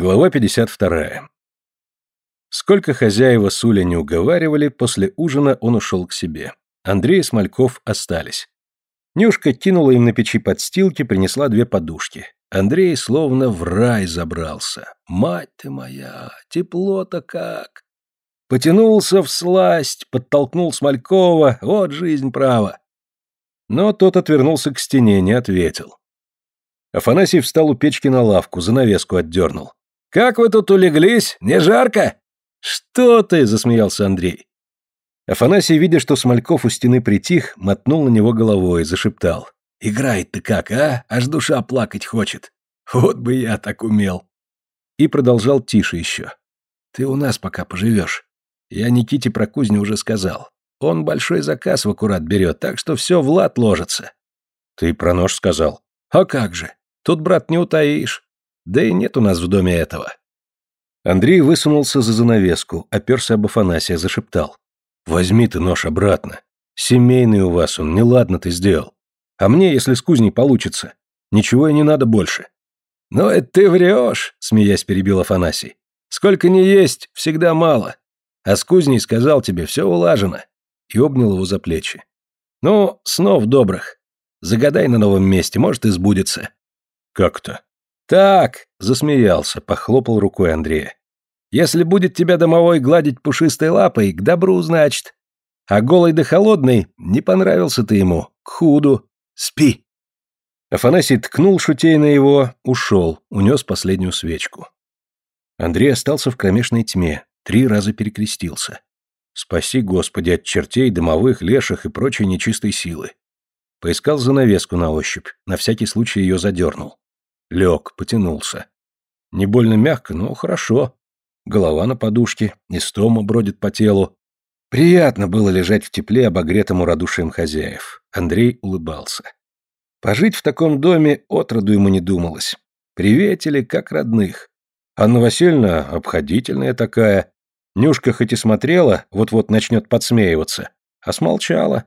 Глава 52. Сколько хозяева Суля не уговаривали, после ужина он ушел к себе. Андрей и Смольков остались. Нюшка кинула им на печи подстилки, принесла две подушки. Андрей словно в рай забрался. Мать ты моя, тепло-то как! Потянулся в сласть, подтолкнул Смолькова, вот жизнь права. Но тот отвернулся к стене, не ответил. Афанасий встал у печки на лавку, занавеску отдернул. «Как вы тут улеглись? Не жарко?» «Что ты?» – засмеялся Андрей. Афанасий, видя, что Смольков у стены притих, мотнул на него головой и зашептал. «Играет ты как, а? Аж душа плакать хочет. Вот бы я так умел!» И продолжал тише еще. «Ты у нас пока поживешь. Я Никите про кузню уже сказал. Он большой заказ в аккурат берет, так что все в лад ложится». «Ты про нож сказал?» «А как же? Тут, брат, не утаишь. Да и нет у нас в доме этого. Андрей высунулся за занавеску, оперся об Афанасия, зашептал. «Возьми ты нож обратно. Семейный у вас он, неладно ты сделал. А мне, если с кузней получится, ничего и не надо больше». «Ну это ты врешь», — смеясь перебил Афанасий. «Сколько ни есть, всегда мало. А с кузней сказал тебе, все улажено». И обнял его за плечи. «Ну, снов добрых. Загадай на новом месте, может, и сбудется». «Как-то?» «Так», — засмеялся, похлопал рукой Андрея. «Если будет тебя домовой гладить пушистой лапой, к добру, значит. А голый да холодный, не понравился ты ему, к худу. Спи». Афанасий ткнул шутей на его, ушел, унес последнюю свечку. Андрей остался в кромешной тьме, три раза перекрестился. «Спаси, Господи, от чертей, домовых, леших и прочей нечистой силы». Поискал занавеску на ощупь, на всякий случай ее задернул. Лег, потянулся. Не больно мягко, но хорошо. Голова на подушке, истома бродит по телу. Приятно было лежать в тепле, обогретому радушием хозяев. Андрей улыбался. Пожить в таком доме отроду ему не думалось. Приветили, как родных. Анна Васильевна обходительная такая. Нюшка хоть и смотрела, вот-вот начнет подсмеиваться, а смолчала.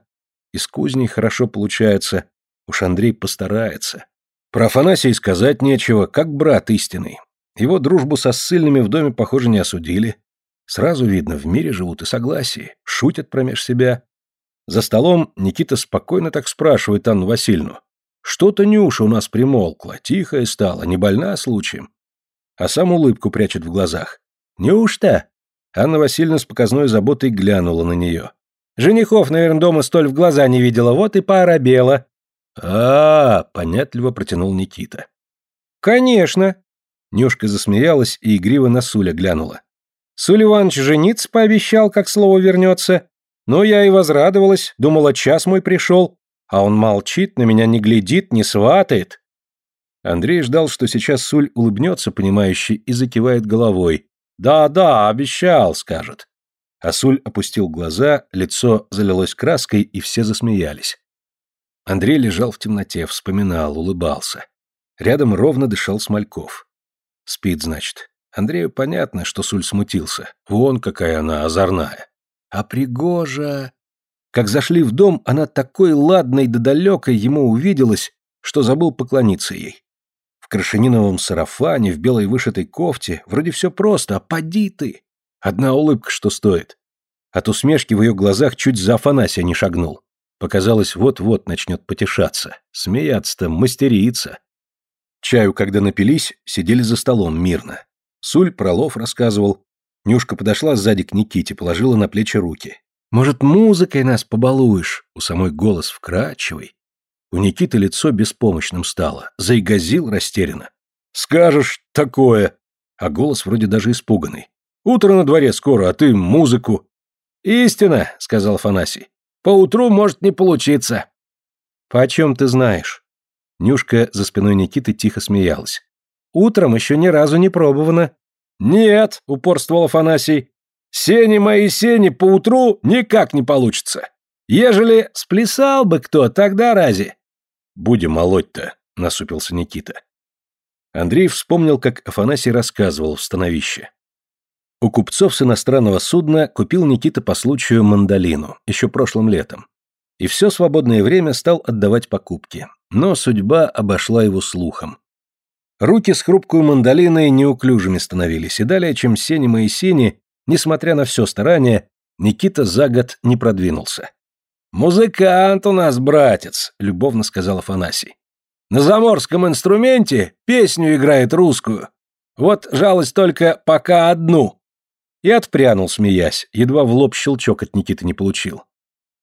Из кузней хорошо получается. Уж Андрей постарается. Про Афанасия сказать нечего, как брат истинный. Его дружбу со ссыльными в доме, похоже, не осудили. Сразу видно, в мире живут и согласии, шутят промеж себя. За столом Никита спокойно так спрашивает Анну Васильевну. Что-то Нюша у нас примолкла, тихая стала, не больна случаем. А сам улыбку прячет в глазах. Неужто? Анна Васильевна с показной заботой глянула на нее. Женихов, наверное, дома столь в глаза не видела, вот и пооробела а, понятливо протянул Никита. «Конечно!» Нюшка засмеялась и игриво на Суля глянула. «Суль Иванович жениться пообещал, как слово вернется. Но я и возрадовалась, думала, час мой пришел. А он молчит, на меня не глядит, не сватает». Андрей ждал, что сейчас Суль улыбнется, понимающий, и закивает головой. «Да-да, обещал», — скажет. А Суль опустил глаза, лицо залилось краской, и все засмеялись. Андрей лежал в темноте, вспоминал, улыбался. Рядом ровно дышал Смольков. Спит, значит. Андрею понятно, что Суль смутился. Вон какая она озорная. А Пригожа... Как зашли в дом, она такой ладной да далекой ему увиделась, что забыл поклониться ей. В крашениновом сарафане, в белой вышитой кофте, вроде все просто, а поди ты. Одна улыбка что стоит. От усмешки в ее глазах чуть за Афанасия не шагнул. Показалось, вот-вот начнет потешаться. Смеяться-то, мастерица. Чаю, когда напились, сидели за столом мирно. Суль пролов рассказывал. Нюшка подошла сзади к Никите, положила на плечи руки. «Может, музыкой нас побалуешь?» У самой голос вкрадчивый. У Никиты лицо беспомощным стало. Заигазил растерянно. «Скажешь такое!» А голос вроде даже испуганный. «Утро на дворе скоро, а ты музыку!» «Истина!» — сказал Фанасий. Поутру может не получиться. Почем ты знаешь? Нюшка за спиной Никиты тихо смеялась. Утром еще ни разу не пробовано. Нет, упорствовал Афанасий. Сени мои сени поутру никак не получится. Ежели сплясал бы кто, тогда рази. Будем молоть-то, насупился Никита. Андрей вспомнил, как Афанасий рассказывал в становище. У купцов с иностранного судна купил Никита по случаю мандолину, еще прошлым летом. И все свободное время стал отдавать покупки. Но судьба обошла его слухом. Руки с хрупкой мандолиной неуклюжими становились, и далее, чем Сени Моисени, несмотря на все старание, Никита за год не продвинулся. «Музыкант у нас, братец», — любовно сказал Афанасий. «На заморском инструменте песню играет русскую. Вот жалость только пока одну». И отпрянул, смеясь, едва в лоб щелчок от Никиты не получил.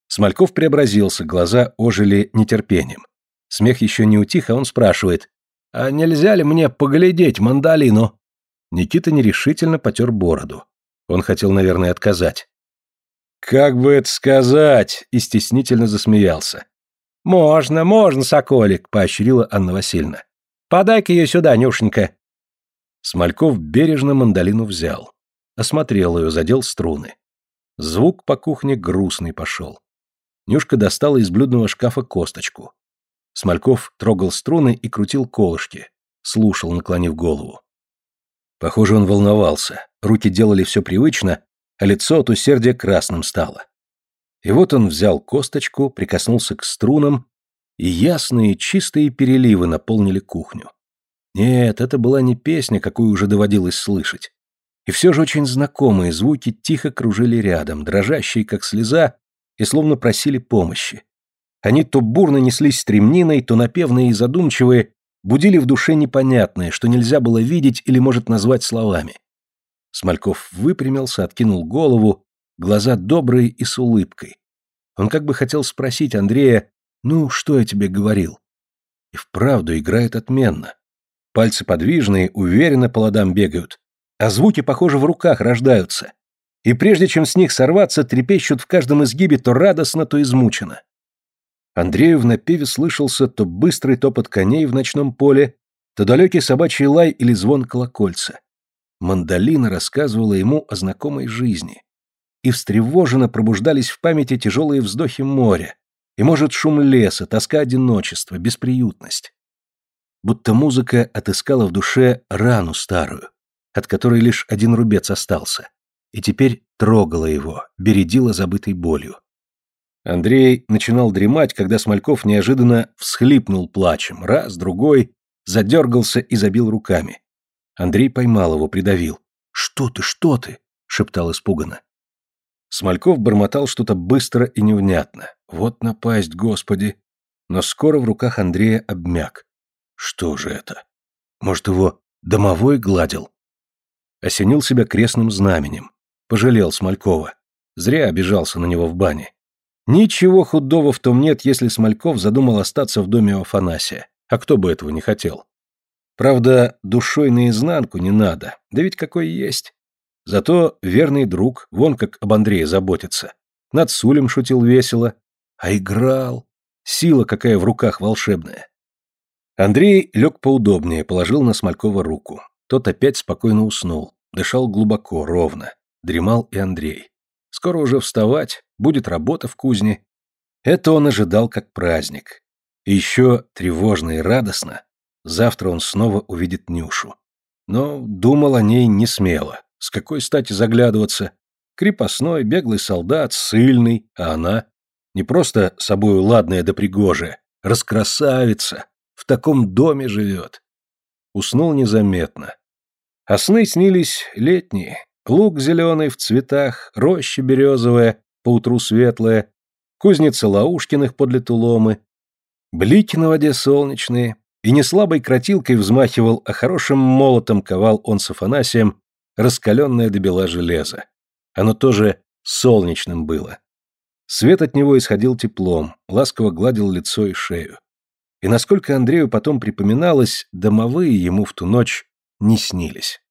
Смольков преобразился, глаза ожили нетерпением. Смех еще не утих, а он спрашивает, «А нельзя ли мне поглядеть мандолину?» Никита нерешительно потер бороду. Он хотел, наверное, отказать. «Как бы это сказать?» — и стеснительно засмеялся. «Можно, можно, соколик», — поощрила Анна Васильевна. «Подай-ка ее сюда, Нюшенька». Смольков бережно мандолину взял. Осмотрел ее, задел струны. Звук по кухне грустный пошел. Нюшка достала из блюдного шкафа косточку. Смольков трогал струны и крутил колышки. Слушал, наклонив голову. Похоже, он волновался. Руки делали все привычно, а лицо от усердия красным стало. И вот он взял косточку, прикоснулся к струнам, и ясные чистые переливы наполнили кухню. Нет, это была не песня, какую уже доводилось слышать. И все же очень знакомые звуки тихо кружили рядом, дрожащие, как слеза, и словно просили помощи. Они то бурно неслись стремниной, то напевные и задумчивые, будили в душе непонятное, что нельзя было видеть или может назвать словами. Смольков выпрямился, откинул голову, глаза добрые и с улыбкой. Он как бы хотел спросить Андрея, «Ну, что я тебе говорил?» И вправду играет отменно. Пальцы подвижные, уверенно по ладам бегают, а звуки, похоже, в руках рождаются. И прежде чем с них сорваться, трепещут в каждом изгибе то радостно, то измучено. Андрею в напеве слышался то быстрый топот коней в ночном поле, то далекий собачий лай или звон колокольца. Мандолина рассказывала ему о знакомой жизни. И встревоженно пробуждались в памяти тяжелые вздохи моря, и, может, шум леса, тоска одиночества, бесприютность. Будто музыка отыскала в душе рану старую, от которой лишь один рубец остался, и теперь трогала его, бередила забытой болью. Андрей начинал дремать, когда Смольков неожиданно всхлипнул плачем, раз, другой, задергался и забил руками. Андрей поймал его, придавил. «Что ты, что ты?» — шептал испуганно. Смольков бормотал что-то быстро и невнятно. Вот напасть, господи! Но скоро в руках Андрея обмяк. Что же это? Может, его домовой гладил? Осенил себя крестным знаменем. Пожалел Смолькова. Зря обижался на него в бане. Ничего худого в том нет, если Смольков задумал остаться в доме у Афанасия. А кто бы этого не хотел? Правда, душой наизнанку не надо, да ведь какой есть. Зато верный друг, вон как об Андрее заботится. Над Сулем шутил весело. А играл. Сила какая в руках волшебная. Андрей лег поудобнее, положил на Смолькова руку. Тот опять спокойно уснул, дышал глубоко, ровно. Дремал и Андрей. Скоро уже вставать, будет работа в кузне. Это он ожидал как праздник. И еще тревожно и радостно Завтра он снова увидит Нюшу. Но думал о ней не смело. С какой стати заглядываться? Крепостной, беглый солдат, сильный, а она не просто собою ладная да пригожая, раскрасавица, в таком доме живет. Уснул незаметно. А сны снились летние. Луг зеленый в цветах, роща березовая, поутру светлая, кузница Лаушкиных подле Туломы, блики на воде солнечные, и не слабой кротилкой взмахивал, а хорошим молотом ковал он с Афанасием раскаленное до бела железо. Оно тоже солнечным было. Свет от него исходил теплом, ласково гладил лицо и шею. И насколько Андрею потом припоминалось, домовые ему в ту ночь не снились.